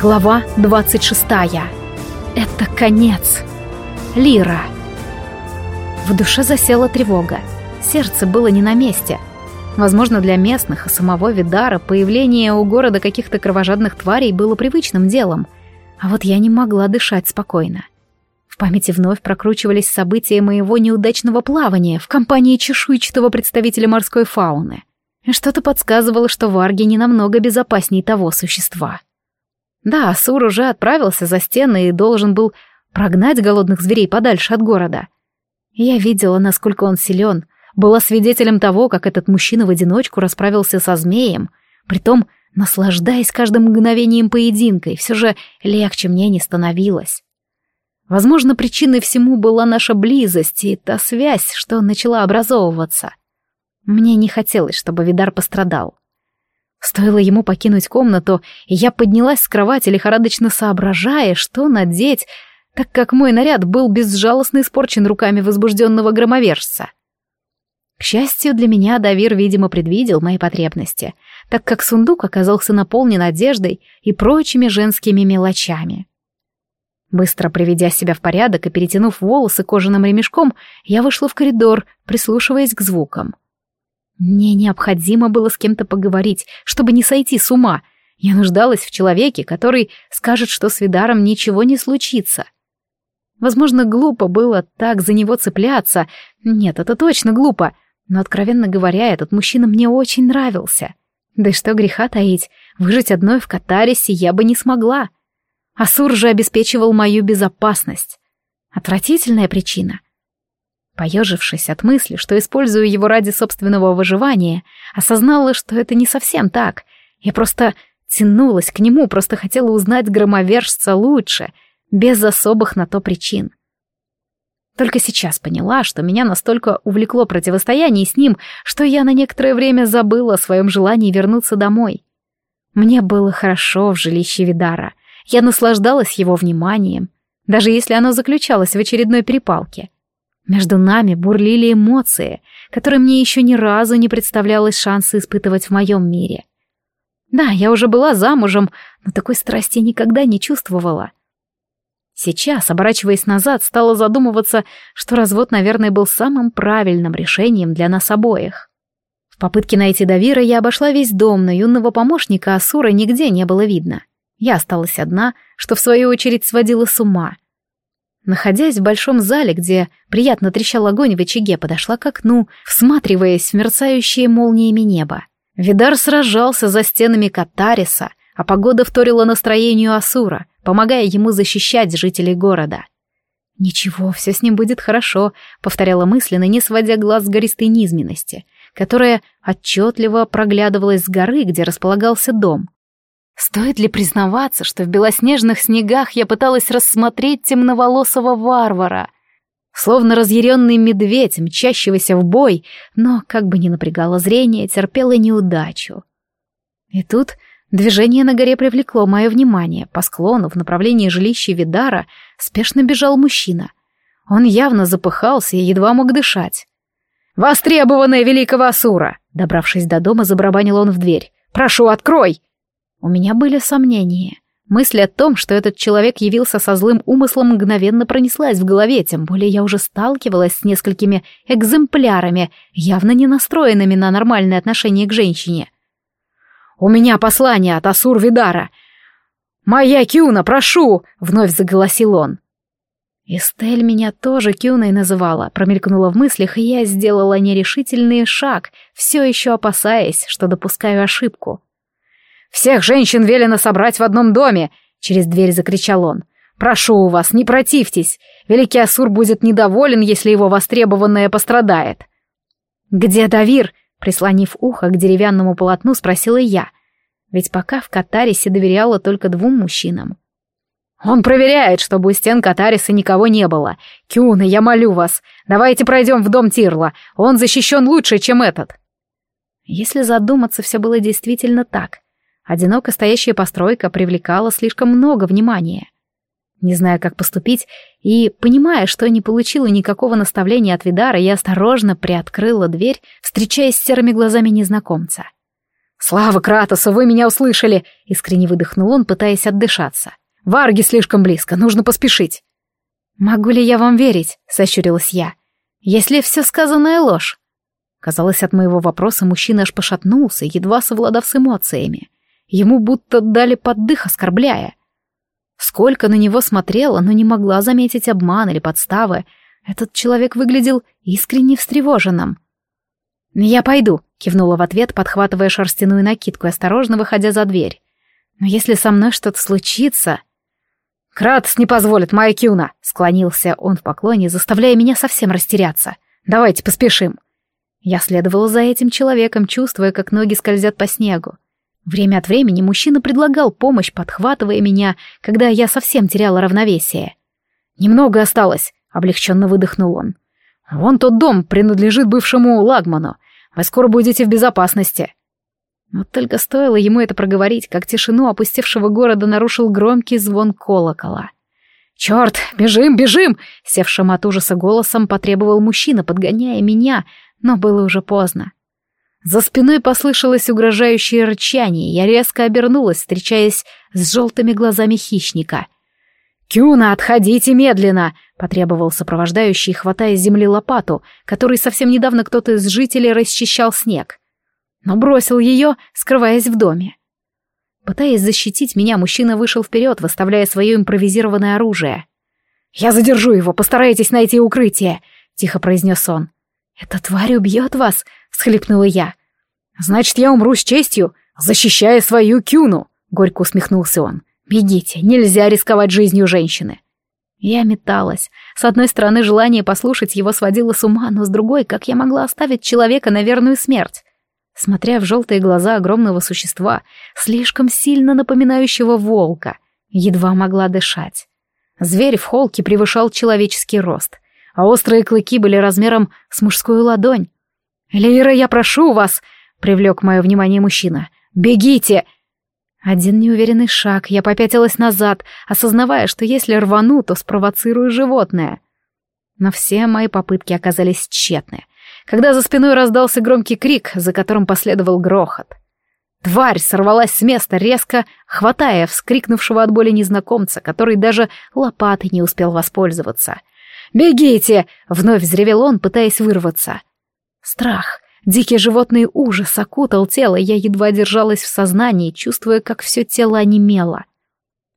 Глава 26. Это конец. Лира. В душе засела тревога. Сердце было не на месте. Возможно, для местных и самого Видара появление у города каких-то кровожадных тварей было привычным делом. А вот я не могла дышать спокойно. В памяти вновь прокручивались события моего неудачного плавания в компании чешуйчатого представителя морской фауны. Что-то подсказывало, что варги не намного безопаснее того существа. Да, Асур уже отправился за стены и должен был прогнать голодных зверей подальше от города. Я видела, насколько он силен, была свидетелем того, как этот мужчина в одиночку расправился со змеем, притом наслаждаясь каждым мгновением поединка, и все же легче мне не становилось. Возможно, причиной всему была наша близость и та связь, что начала образовываться. Мне не хотелось, чтобы Видар пострадал. Стоило ему покинуть комнату, и я поднялась с кровати, лихорадочно соображая, что надеть, так как мой наряд был безжалостно испорчен руками возбужденного громовержца. К счастью для меня, Давир, видимо, предвидел мои потребности, так как сундук оказался наполнен одеждой и прочими женскими мелочами. Быстро приведя себя в порядок и перетянув волосы кожаным ремешком, я вышла в коридор, прислушиваясь к звукам. Мне необходимо было с кем-то поговорить, чтобы не сойти с ума. Я нуждалась в человеке, который скажет, что с Видаром ничего не случится. Возможно, глупо было так за него цепляться. Нет, это точно глупо. Но, откровенно говоря, этот мужчина мне очень нравился. Да и что греха таить, выжить одной в Катарисе я бы не смогла. Асур же обеспечивал мою безопасность. Отвратительная причина. Поежившись от мысли, что использую его ради собственного выживания, осознала, что это не совсем так. Я просто тянулась к нему, просто хотела узнать громовержца лучше, без особых на то причин. Только сейчас поняла, что меня настолько увлекло противостояние с ним, что я на некоторое время забыла о своем желании вернуться домой. Мне было хорошо в жилище Видара. Я наслаждалась его вниманием, даже если оно заключалось в очередной перепалке — между нами бурлили эмоции, которые мне еще ни разу не представлялось шанса испытывать в моем мире. Да, я уже была замужем, но такой страсти никогда не чувствовала. Сейчас, оборачиваясь назад, стала задумываться, что развод, наверное, был самым правильным решением для нас обоих. В попытке найти Давира я обошла весь дом, но юного помощника Асура нигде не было видно. Я осталась одна, что в свою очередь сводила с ума — Находясь в большом зале, где приятно трещал огонь в очаге, подошла к окну, всматриваясь в мерцающее молниями небо. Видар сражался за стенами Катариса, а погода вторила настроению Асура, помогая ему защищать жителей города. «Ничего, все с ним будет хорошо», — повторяла мысленно, не сводя глаз с гористой низменности, которая отчетливо проглядывалась с горы, где располагался дом. Стоит ли признаваться, что в белоснежных снегах я пыталась рассмотреть темноволосого варвара, словно разъяренный медведь, мчащегося в бой, но, как бы ни напрягало зрение, терпела неудачу. И тут движение на горе привлекло мое внимание. По склону в направлении жилища Видара спешно бежал мужчина. Он явно запыхался и едва мог дышать. «Востребованная великого Асура!» Добравшись до дома, забарабанил он в дверь. «Прошу, открой!» У меня были сомнения. Мысль о том, что этот человек явился со злым умыслом, мгновенно пронеслась в голове, тем более я уже сталкивалась с несколькими экземплярами, явно не настроенными на нормальное отношение к женщине. «У меня послание от Асур Видара!» «Моя Кюна, прошу!» — вновь заголосил он. Эстель меня тоже Кюной называла, промелькнула в мыслях, и я сделала нерешительный шаг, все еще опасаясь, что допускаю ошибку. Всех женщин велено собрать в одном доме!» — через дверь закричал он. «Прошу у вас, не противьтесь. Великий Асур будет недоволен, если его востребованное пострадает». «Где Давир?» — прислонив ухо к деревянному полотну, спросила я. Ведь пока в Катарисе доверяла только двум мужчинам. «Он проверяет, чтобы у стен Катариса никого не было. Кюна, я молю вас, давайте пройдем в дом Тирла. Он защищен лучше, чем этот». Если задуматься, все было действительно так. Одиноко стоящая постройка привлекала слишком много внимания. Не зная, как поступить, и, понимая, что не получила никакого наставления от Видара, я осторожно приоткрыла дверь, встречаясь с серыми глазами незнакомца. «Слава Кратосу, вы меня услышали!» — искренне выдохнул он, пытаясь отдышаться. «Варги слишком близко, нужно поспешить». «Могу ли я вам верить?» — сощурилась я. «Если все сказанное ложь?» Казалось, от моего вопроса мужчина аж пошатнулся, едва совладав с эмоциями. Ему будто дали поддых, оскорбляя. Сколько на него смотрела, но не могла заметить обман или подставы. Этот человек выглядел искренне встревоженным. «Я пойду», — кивнула в ответ, подхватывая шерстяную накидку и осторожно выходя за дверь. «Но если со мной что-то случится...» «Кратос не позволит, моя Кюна!» — склонился он в поклоне, заставляя меня совсем растеряться. «Давайте поспешим!» Я следовала за этим человеком, чувствуя, как ноги скользят по снегу. Время от времени мужчина предлагал помощь, подхватывая меня, когда я совсем теряла равновесие. «Немного осталось», — облегченно выдохнул он. «Вон тот дом принадлежит бывшему Лагману. Вы скоро будете в безопасности». Вот только стоило ему это проговорить, как тишину опустевшего города нарушил громкий звон колокола. «Черт, бежим, бежим!» — севшим от ужаса голосом потребовал мужчина, подгоняя меня, но было уже поздно. За спиной послышалось угрожающее рычание, я резко обернулась, встречаясь с желтыми глазами хищника. «Кюна, отходите медленно!» — потребовал сопровождающий, хватая с земли лопату, которой совсем недавно кто-то из жителей расчищал снег. Но бросил ее, скрываясь в доме. Пытаясь защитить меня, мужчина вышел вперед, выставляя свое импровизированное оружие. «Я задержу его, постарайтесь найти укрытие», — тихо произнес он. «Эта тварь убьет вас!» — всхлипнула я. «Значит, я умру с честью, защищая свою кюну!» — горько усмехнулся он. «Бегите, нельзя рисковать жизнью женщины!» Я металась. С одной стороны, желание послушать его сводило с ума, но с другой, как я могла оставить человека на верную смерть? Смотря в желтые глаза огромного существа, слишком сильно напоминающего волка, едва могла дышать. Зверь в холке превышал человеческий рост — а острые клыки были размером с мужскую ладонь. «Лейра, я прошу вас!» — привлек мое внимание мужчина. «Бегите!» Один неуверенный шаг, я попятилась назад, осознавая, что если рвану, то спровоцирую животное. Но все мои попытки оказались тщетны, когда за спиной раздался громкий крик, за которым последовал грохот. Тварь сорвалась с места, резко хватая вскрикнувшего от боли незнакомца, который даже лопатой не успел воспользоваться — «Бегите!» — вновь взревел он, пытаясь вырваться. Страх, дикий животный ужас окутал тело, я едва держалась в сознании, чувствуя, как все тело онемело.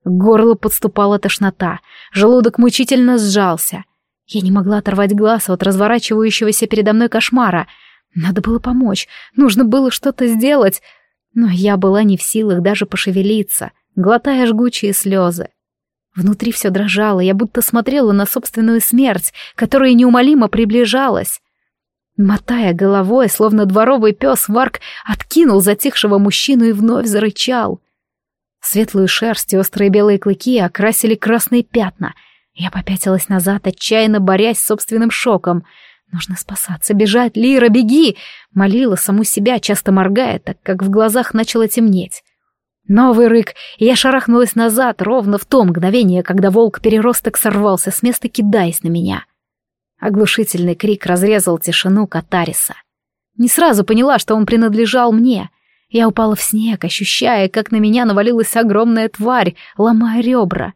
К горлу подступала тошнота, желудок мучительно сжался. Я не могла оторвать глаз от разворачивающегося передо мной кошмара. Надо было помочь, нужно было что-то сделать, но я была не в силах даже пошевелиться, глотая жгучие слезы. Внутри все дрожало, я будто смотрела на собственную смерть, которая неумолимо приближалась. Мотая головой, словно дворовый пес, Варк откинул затихшего мужчину и вновь зарычал. Светлую шерсть и острые белые клыки окрасили красные пятна. Я попятилась назад, отчаянно борясь с собственным шоком. «Нужно спасаться, бежать, Лира, беги!» Молила саму себя, часто моргая, так как в глазах начало темнеть. Новый рык, и я шарахнулась назад ровно в то мгновение, когда волк-переросток сорвался с места, кидаясь на меня. Оглушительный крик разрезал тишину Катариса. Не сразу поняла, что он принадлежал мне. Я упала в снег, ощущая, как на меня навалилась огромная тварь, ломая ребра.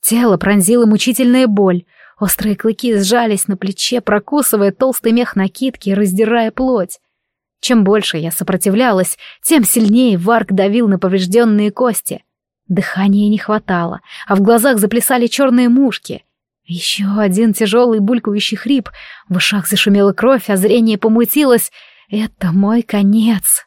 Тело пронзила мучительная боль. Острые клыки сжались на плече, прокусывая толстый мех накидки, раздирая плоть. Чем больше я сопротивлялась, тем сильнее Варк давил на поврежденные кости. Дыхания не хватало, а в глазах заплясали черные мушки. Еще один тяжелый булькающий хрип, в ушах зашумела кровь, а зрение помутилось. Это мой конец.